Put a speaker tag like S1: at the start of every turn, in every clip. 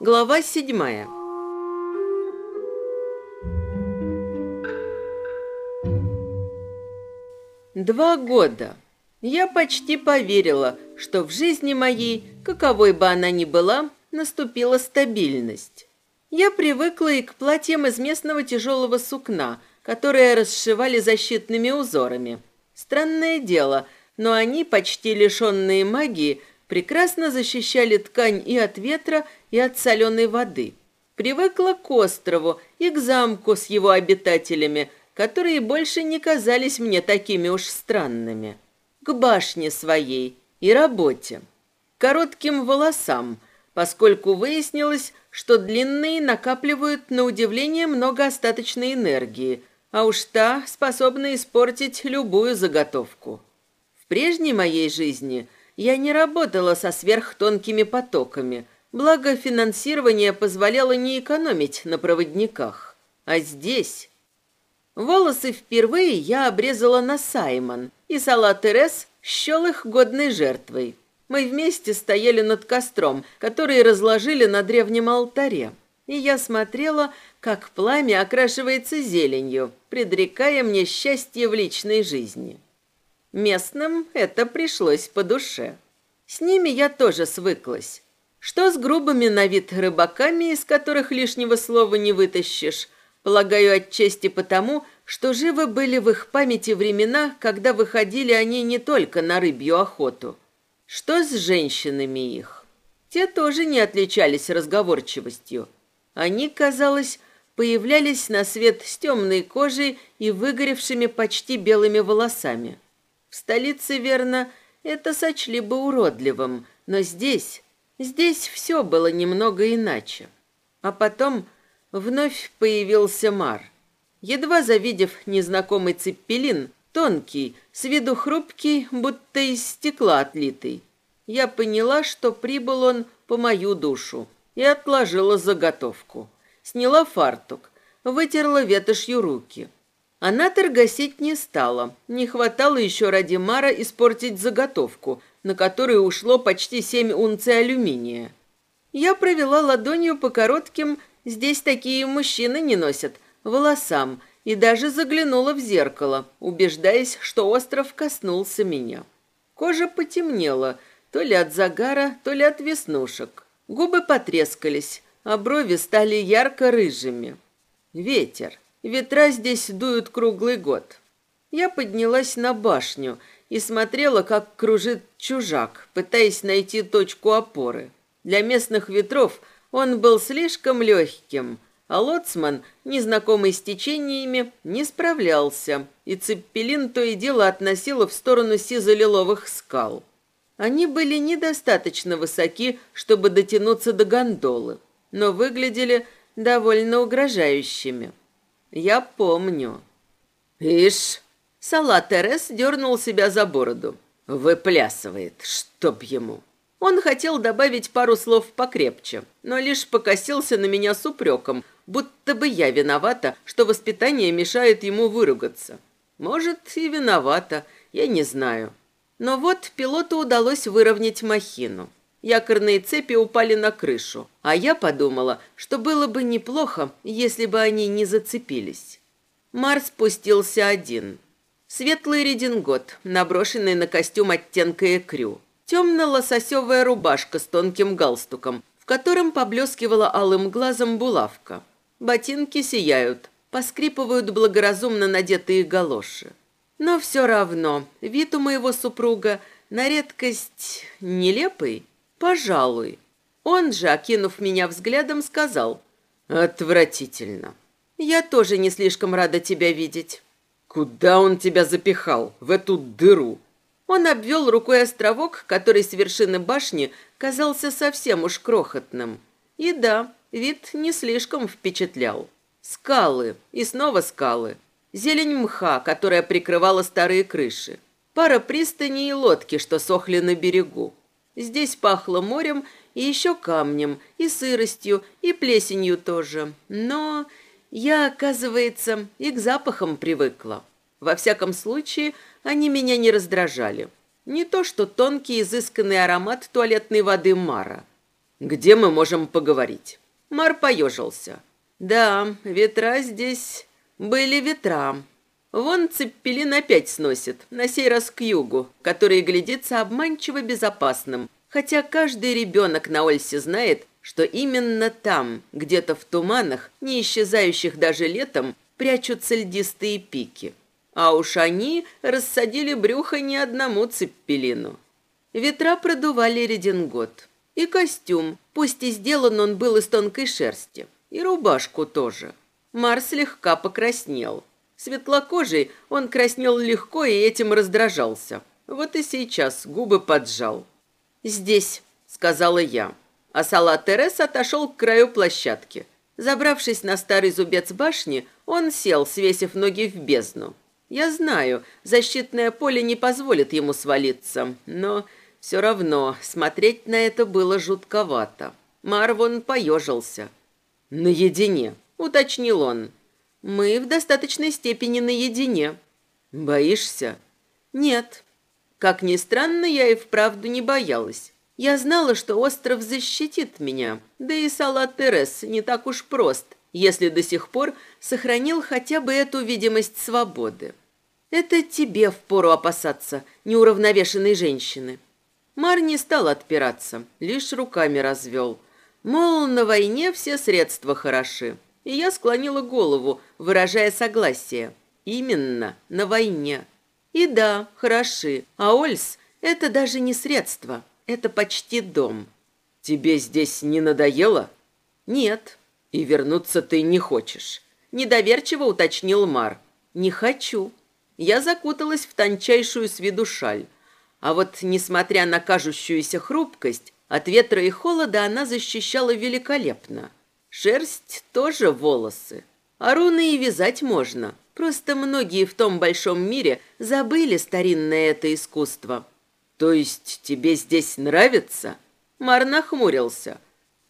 S1: Глава седьмая. Два года. Я почти поверила, что в жизни моей, каковой бы она ни была, наступила стабильность. Я привыкла и к платьям из местного тяжелого сукна, которые расшивали защитными узорами. Странное дело, но они, почти лишенные магии, прекрасно защищали ткань и от ветра, и от соленой воды. Привыкла к острову и к замку с его обитателями, которые больше не казались мне такими уж странными. К башне своей и работе. Коротким волосам, поскольку выяснилось, что длинные накапливают на удивление много остаточной энергии, а уж та способна испортить любую заготовку. В прежней моей жизни – я не работала со сверхтонкими потоками, благо финансирование позволяло не экономить на проводниках. А здесь... Волосы впервые я обрезала на Саймон, и Салат Терес счел их годной жертвой. Мы вместе стояли над костром, который разложили на древнем алтаре, и я смотрела, как пламя окрашивается зеленью, предрекая мне счастье в личной жизни. Местным это пришлось по душе. С ними я тоже свыклась. Что с грубыми на вид рыбаками, из которых лишнего слова не вытащишь, полагаю, отчасти потому, что живы были в их памяти времена, когда выходили они не только на рыбью охоту. Что с женщинами их? Те тоже не отличались разговорчивостью. Они, казалось, появлялись на свет с темной кожей и выгоревшими почти белыми волосами. В столице, верно, это сочли бы уродливым, но здесь, здесь все было немного иначе. А потом вновь появился Мар. Едва завидев незнакомый цеппелин, тонкий, с виду хрупкий, будто из стекла отлитый, я поняла, что прибыл он по мою душу, и отложила заготовку. Сняла фартук, вытерла ветошью руки – она торгасить не стала. Не хватало еще ради Мара испортить заготовку, на которую ушло почти семь унций алюминия. Я провела ладонью по коротким, здесь такие мужчины не носят, волосам, и даже заглянула в зеркало, убеждаясь, что остров коснулся меня. Кожа потемнела, то ли от загара, то ли от веснушек. Губы потрескались, а брови стали ярко-рыжими. Ветер. Ветра здесь дуют круглый год. Я поднялась на башню и смотрела, как кружит чужак, пытаясь найти точку опоры. Для местных ветров он был слишком легким, а лоцман, незнакомый с течениями, не справлялся, и цеппелин то и дело относило в сторону сизо-лиловых скал. Они были недостаточно высоки, чтобы дотянуться до гондолы, но выглядели довольно угрожающими. Я помню. Ишь, Салат Терес дернул себя за бороду. Выплясывает, чтоб ему. Он хотел добавить пару слов покрепче, но лишь покосился на меня с упреком, будто бы я виновата, что воспитание мешает ему выругаться. Может, и виновата, я не знаю. Но вот пилоту удалось выровнять махину. Якорные цепи упали на крышу, а я подумала, что было бы неплохо, если бы они не зацепились. Марс спустился один. Светлый редингот, наброшенный на костюм оттенка экрю. Темно-лососевая рубашка с тонким галстуком, в котором поблескивала алым глазом булавка. Ботинки сияют, поскрипывают благоразумно надетые галоши. Но все равно вид у моего супруга на редкость нелепый «Пожалуй». Он же, окинув меня взглядом, сказал «Отвратительно». «Я тоже не слишком рада тебя видеть». «Куда он тебя запихал? В эту дыру?» Он обвел рукой островок, который с вершины башни казался совсем уж крохотным. И да, вид не слишком впечатлял. Скалы и снова скалы. Зелень мха, которая прикрывала старые крыши. Пара пристаней и лодки, что сохли на берегу. Здесь пахло морем и еще камнем, и сыростью, и плесенью тоже. Но я, оказывается, и к запахам привыкла. Во всяком случае, они меня не раздражали. Не то, что тонкий, изысканный аромат туалетной воды Мара. «Где мы можем поговорить?» Мар поежился. «Да, ветра здесь... были ветра. Вон Цеппелин опять сносит, на сей раз к югу, который глядится обманчиво безопасным, хотя каждый ребенок на Ольсе знает, что именно там, где-то в туманах, не исчезающих даже летом, прячутся льдистые пики. А уж они рассадили брюхо не одному цеппелину. Ветра продували редингот. И костюм, пусть и сделан он был из тонкой шерсти. И рубашку тоже. Марс слегка покраснел. Светлокожий он краснел легко и этим раздражался. Вот и сейчас губы поджал. «Здесь», — сказала я. А Салат Терес отошел к краю площадки. Забравшись на старый зубец башни, он сел, свесив ноги в бездну. Я знаю, защитное поле не позволит ему свалиться, но все равно смотреть на это было жутковато. Марвон поежился. «Наедине», — уточнил он. «Мы в достаточной степени наедине». «Боишься?» «Нет». Как ни странно, я и вправду не боялась. Я знала, что остров защитит меня, да и Салат Терес не так уж прост, если до сих пор сохранил хотя бы эту видимость свободы. Это тебе впору опасаться, неуравновешенной женщины. Мар не стал отпираться, лишь руками развел. Мол, на войне все средства хороши. И я склонила голову, выражая согласие. Именно на войне. И да, хороши. А Ольс – это даже не средство, это почти дом. Тебе здесь не надоело? Нет. И вернуться ты не хочешь. Недоверчиво уточнил Мар. Не хочу. Я закуталась в тончайшую с виду шаль. А вот, несмотря на кажущуюся хрупкость, от ветра и холода она защищала великолепно. Шерсть тоже волосы. А руны и вязать можно. Просто многие в том большом мире забыли старинное это искусство. То есть тебе здесь нравится? Мар нахмурился.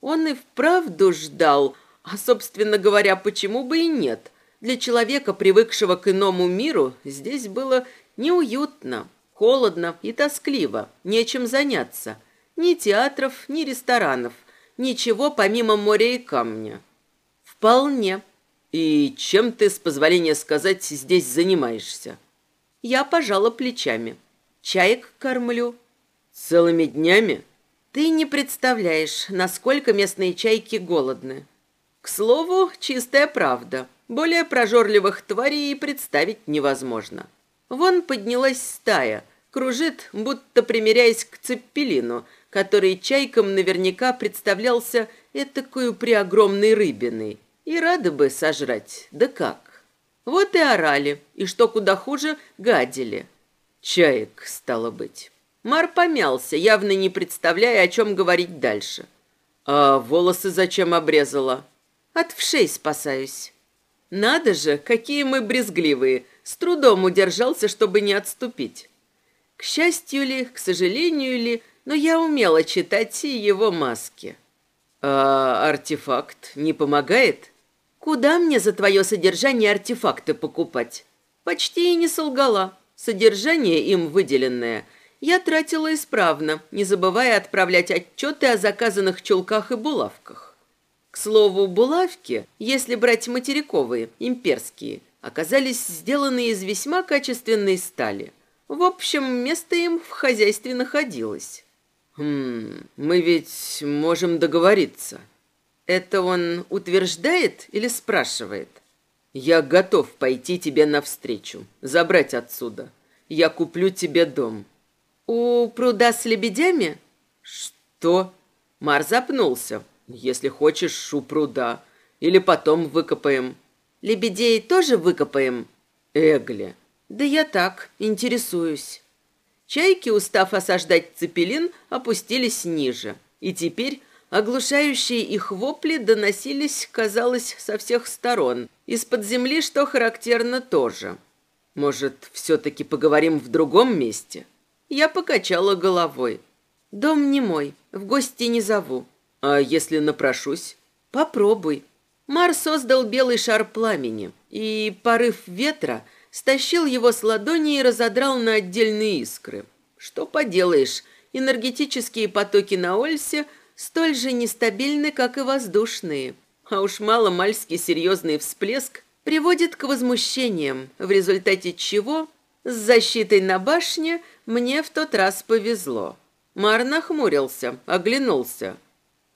S1: Он и вправду ждал, а, собственно говоря, почему бы и нет – для человека, привыкшего к иному миру, здесь было неуютно, холодно и тоскливо, нечем заняться. Ни театров, ни ресторанов, ничего помимо моря и камня. Вполне. И чем ты, с позволения сказать, здесь занимаешься? Я пожала плечами. Чаек кормлю. Целыми днями? Ты не представляешь, насколько местные чайки голодны. К слову, чистая правда – более прожорливых тварей представить невозможно. Вон поднялась стая, кружит, будто примиряясь к цеппелину, который чайкам наверняка представлялся этакую преогромной рыбиной. И рады бы сожрать, да как. Вот и орали, и что куда хуже, гадили. Чаек, стало быть. Мар помялся, явно не представляя, о чем говорить дальше. А волосы зачем обрезала? От вшей спасаюсь. Надо же, какие мы брезгливые. С трудом удержался, чтобы не отступить. К счастью ли, к сожалению ли, но я умела читать и его маски. А артефакт не помогает? Куда мне за твое содержание артефакты покупать? Почти и не солгала. Содержание им выделенное я тратила исправно, не забывая отправлять отчеты о заказанных чулках и булавках. Слову, булавки, если брать материковые, имперские, оказались сделаны из весьма качественной стали. В общем, место им в хозяйстве находилось. «Хм, мы ведь можем договориться». Это он утверждает или спрашивает? «Я готов пойти тебе навстречу, забрать отсюда. Я куплю тебе дом». «У пруда с лебедями?» «Что?» Мар запнулся, если хочешь, у пруда. Или потом выкопаем. Лебедей тоже выкопаем? Эгли. Да я так, интересуюсь. Чайки, устав осаждать цепелин, опустились ниже. И теперь оглушающие их вопли доносились, казалось, со всех сторон. Из-под земли, что характерно, тоже. Может, все-таки поговорим в другом месте? Я покачала головой. Дом не мой, в гости не зову.
S2: А если напрошусь?
S1: Попробуй. Мар создал белый шар пламени, и порыв ветра стащил его с ладони и разодрал на отдельные искры. Что поделаешь, энергетические потоки на Ольсе столь же нестабильны, как и воздушные. А уж мало-мальски серьезный всплеск приводит к возмущениям, в результате чего с защитой на башне мне в тот раз повезло. Мар нахмурился, оглянулся.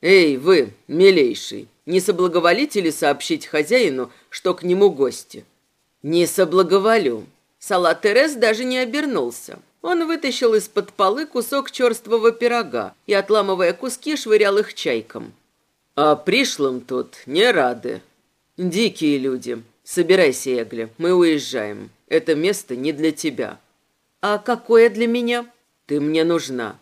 S2: «Эй, вы, милейший, не соблаговолите ли сообщить хозяину, что к нему гости?»
S1: «Не соблаговолю». Салат Терес даже не обернулся. Он вытащил из-под полы кусок черствого пирога и, отламывая куски, швырял их чайкам.
S2: «А пришлым тут не рады. Дикие люди. Собирайся, Эгли, мы уезжаем. Это место не для тебя».
S1: «А какое для меня?»
S2: «Ты мне нужна».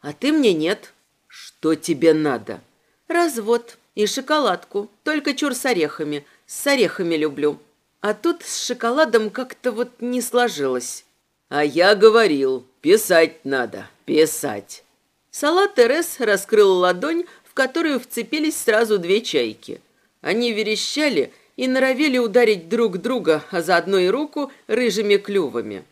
S1: «А ты мне нет».
S2: «Что тебе надо?»
S1: «Развод и шоколадку, только чур с орехами. С орехами люблю». А тут с шоколадом как-то вот не сложилось.
S2: А я говорил, писать надо, писать.
S1: Салат Терес раскрыл ладонь, в которую вцепились сразу две чайки. Они верещали и норовили ударить друг друга, а заодно и руку рыжими клювами.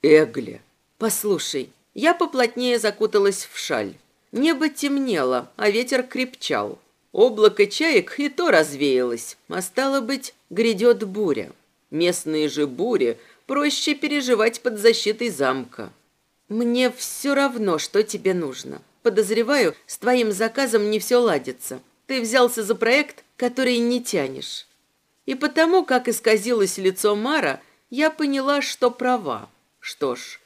S2: Эгли,
S1: послушай, я поплотнее закуталась в шаль. Небо темнело, а ветер крепчал. Облако чаек и то развеялось, а стало быть, грядет буря. Местные же бури проще переживать под защитой замка. Мне все равно, что тебе нужно. Подозреваю, с твоим заказом не все ладится. Ты взялся за проект, который не тянешь. И потому, как исказилось лицо Мара, я поняла, что права. Что ж,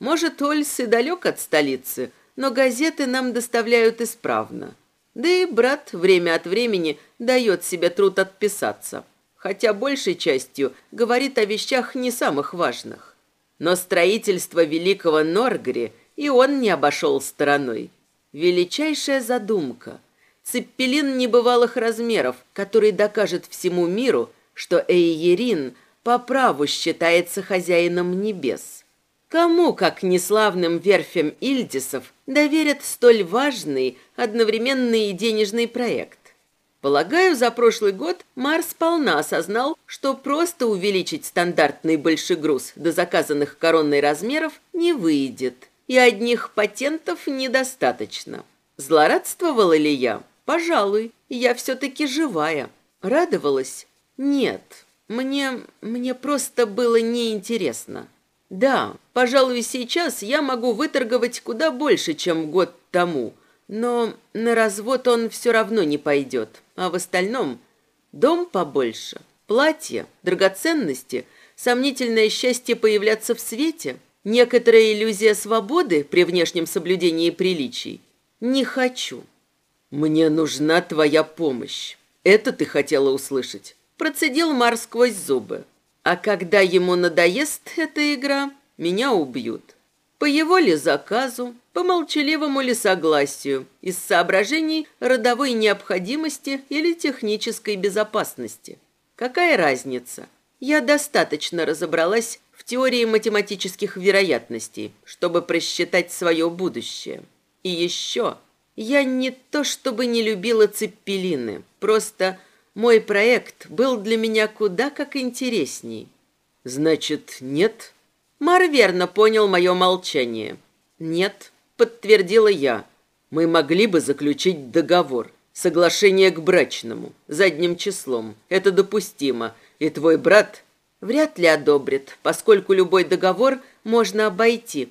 S1: может, Ольс и далек от столицы, но газеты нам доставляют исправно. Да и брат время от времени дает себе труд отписаться, хотя большей частью говорит о вещах не самых важных. Но строительство великого Норгри и он не обошел стороной. Величайшая задумка. Цеппелин небывалых размеров, который докажет всему миру, что Эйерин по праву считается хозяином небес. Кому, как неславным верфям Ильдисов, доверят столь важный, одновременный и денежный проект? Полагаю, за прошлый год Марс полна осознал, что просто увеличить стандартный большегруз до заказанных коронной размеров не выйдет, и одних патентов недостаточно. Злорадствовала ли я? Пожалуй, я все-таки живая. Радовалась? Нет, мне, мне просто было неинтересно. Да, пожалуй, сейчас я могу выторговать куда больше, чем год тому, но на развод он все равно не пойдет. А в остальном дом побольше, платье, драгоценности, сомнительное счастье появляться в свете, некоторая иллюзия свободы при внешнем соблюдении приличий. Не хочу.
S2: Мне нужна твоя помощь. Это ты хотела услышать.
S1: Процедил Мар сквозь зубы. А когда ему надоест эта игра, меня убьют. По его ли заказу, по молчаливому ли согласию, из соображений родовой необходимости или технической безопасности. Какая разница? Я достаточно разобралась в теории математических вероятностей, чтобы просчитать свое будущее. И еще, я не то чтобы не любила цеппелины, просто мой проект был для меня куда как интересней.
S2: Значит, нет?
S1: Мар верно понял мое молчание. Нет, подтвердила я.
S2: Мы могли бы заключить договор, соглашение к брачному, задним числом. Это допустимо. И твой брат
S1: вряд ли одобрит, поскольку любой договор можно обойти.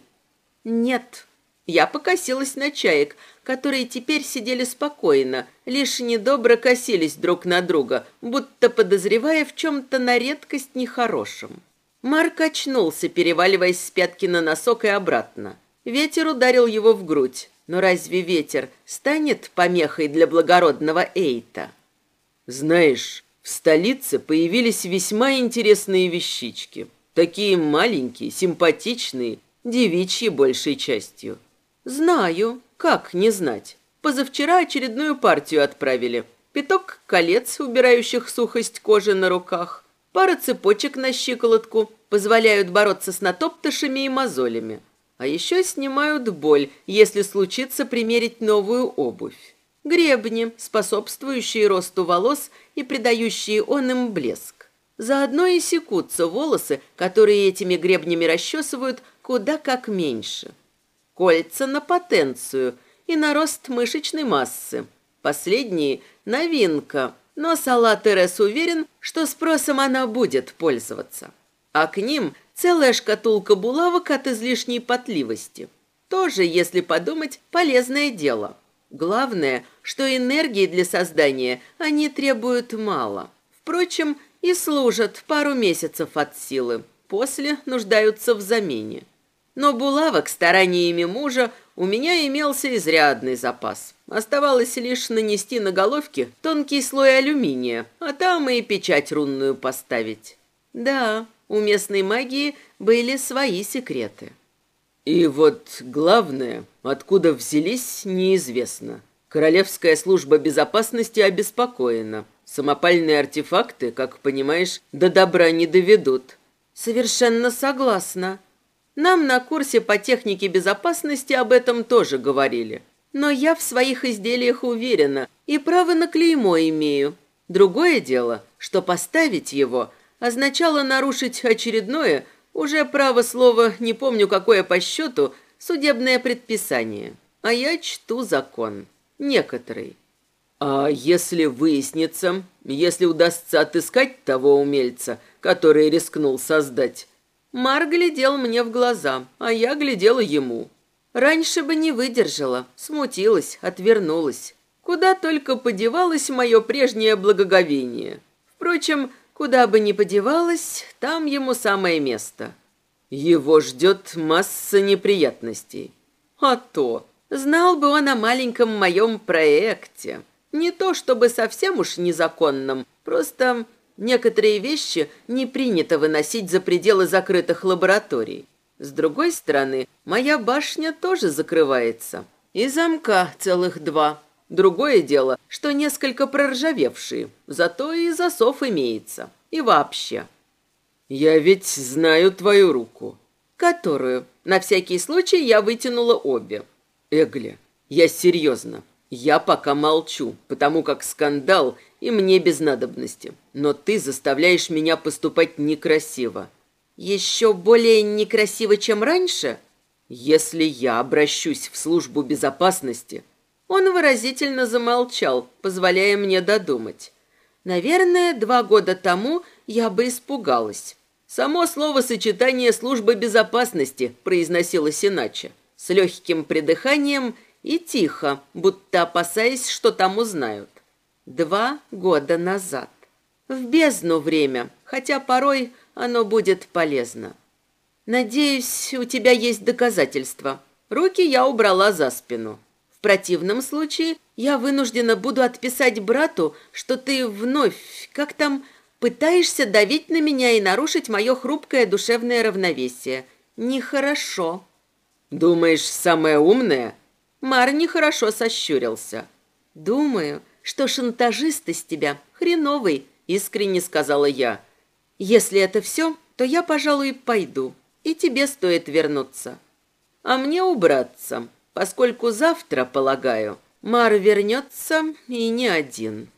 S1: Нет. Я покосилась на чаек, которые теперь сидели спокойно, лишь недобро косились друг на друга, будто подозревая в чем-то на редкость нехорошем. Марк очнулся, переваливаясь с пятки на носок и обратно. Ветер ударил его в грудь. Но разве ветер станет помехой для благородного Эйта?
S2: Знаешь, в столице появились весьма интересные вещички. Такие маленькие, симпатичные, девичьи большей частью.
S1: Знаю, как не знать? Позавчера очередную партию отправили. Пяток колец, убирающих сухость кожи на руках. Пара цепочек на щиколотку позволяют бороться с натоптышами и мозолями. А еще снимают боль, если случится примерить новую обувь. Гребни, способствующие росту волос и придающие он им блеск. Заодно и секутся волосы, которые этими гребнями расчесывают куда как меньше. Кольца на потенцию и на рост мышечной массы. Последние – новинка, но Салат Терес уверен, что спросом она будет пользоваться. А к ним целая шкатулка булавок от излишней потливости. Тоже, если подумать, полезное дело. Главное, что энергии для создания они требуют мало. Впрочем, и служат пару месяцев от силы, после нуждаются в замене. Но булавок стараниями мужа у меня имелся изрядный запас. Оставалось лишь нанести на головки тонкий слой алюминия, а там и печать рунную поставить. Да, у местной магии были свои секреты.
S2: И вот главное, откуда взялись, неизвестно. Королевская служба безопасности обеспокоена. Самопальные артефакты, как понимаешь, до добра не доведут.
S1: Совершенно согласна. Нам на курсе по технике безопасности об этом тоже говорили. Но я в своих изделиях уверена и право на клеймо имею. Другое дело, что поставить его означало нарушить очередное – уже право слова, не помню какое по счету, судебное предписание. А я чту закон. Некоторый.
S2: А если выяснится, если удастся отыскать того умельца, который рискнул создать?
S1: Мар глядел мне в глаза, а я глядела ему. Раньше бы не выдержала, смутилась, отвернулась. Куда только подевалось мое прежнее благоговение. Впрочем, Куда бы ни подевалась, там ему самое место.
S2: Его ждет масса неприятностей.
S1: А то, знал бы он о маленьком моем проекте. Не то чтобы совсем уж незаконном, просто некоторые вещи не принято выносить за пределы закрытых лабораторий. С другой стороны, моя башня тоже закрывается. И замка целых два. Другое дело, что несколько проржавевшие, зато и засов имеется. И вообще.
S2: Я ведь знаю твою руку.
S1: Которую? На всякий случай я вытянула обе.
S2: Эгли, я серьезно. Я пока молчу, потому как скандал и мне без надобности. Но ты заставляешь меня поступать некрасиво.
S1: Еще более некрасиво, чем раньше?
S2: Если я обращусь в службу безопасности,
S1: он выразительно замолчал, позволяя мне додумать. Наверное, два года тому я бы испугалась. Само словосочетание «служба безопасности» произносилось иначе, с легким придыханием и тихо, будто опасаясь, что там узнают. Два года назад. В бездну время, хотя порой оно будет полезно. Надеюсь, у тебя есть доказательства. Руки я убрала за спину. В противном случае я вынуждена буду отписать брату, что ты вновь, как там, пытаешься давить на меня и нарушить мое хрупкое душевное равновесие. Нехорошо.
S2: Думаешь, самое умное?
S1: Мар нехорошо сощурился. Думаю, что шантажист из тебя хреновый, искренне сказала я. Если это все, то я, пожалуй, пойду, и тебе стоит вернуться. А мне убраться поскольку завтра, полагаю, Мар вернется и не один.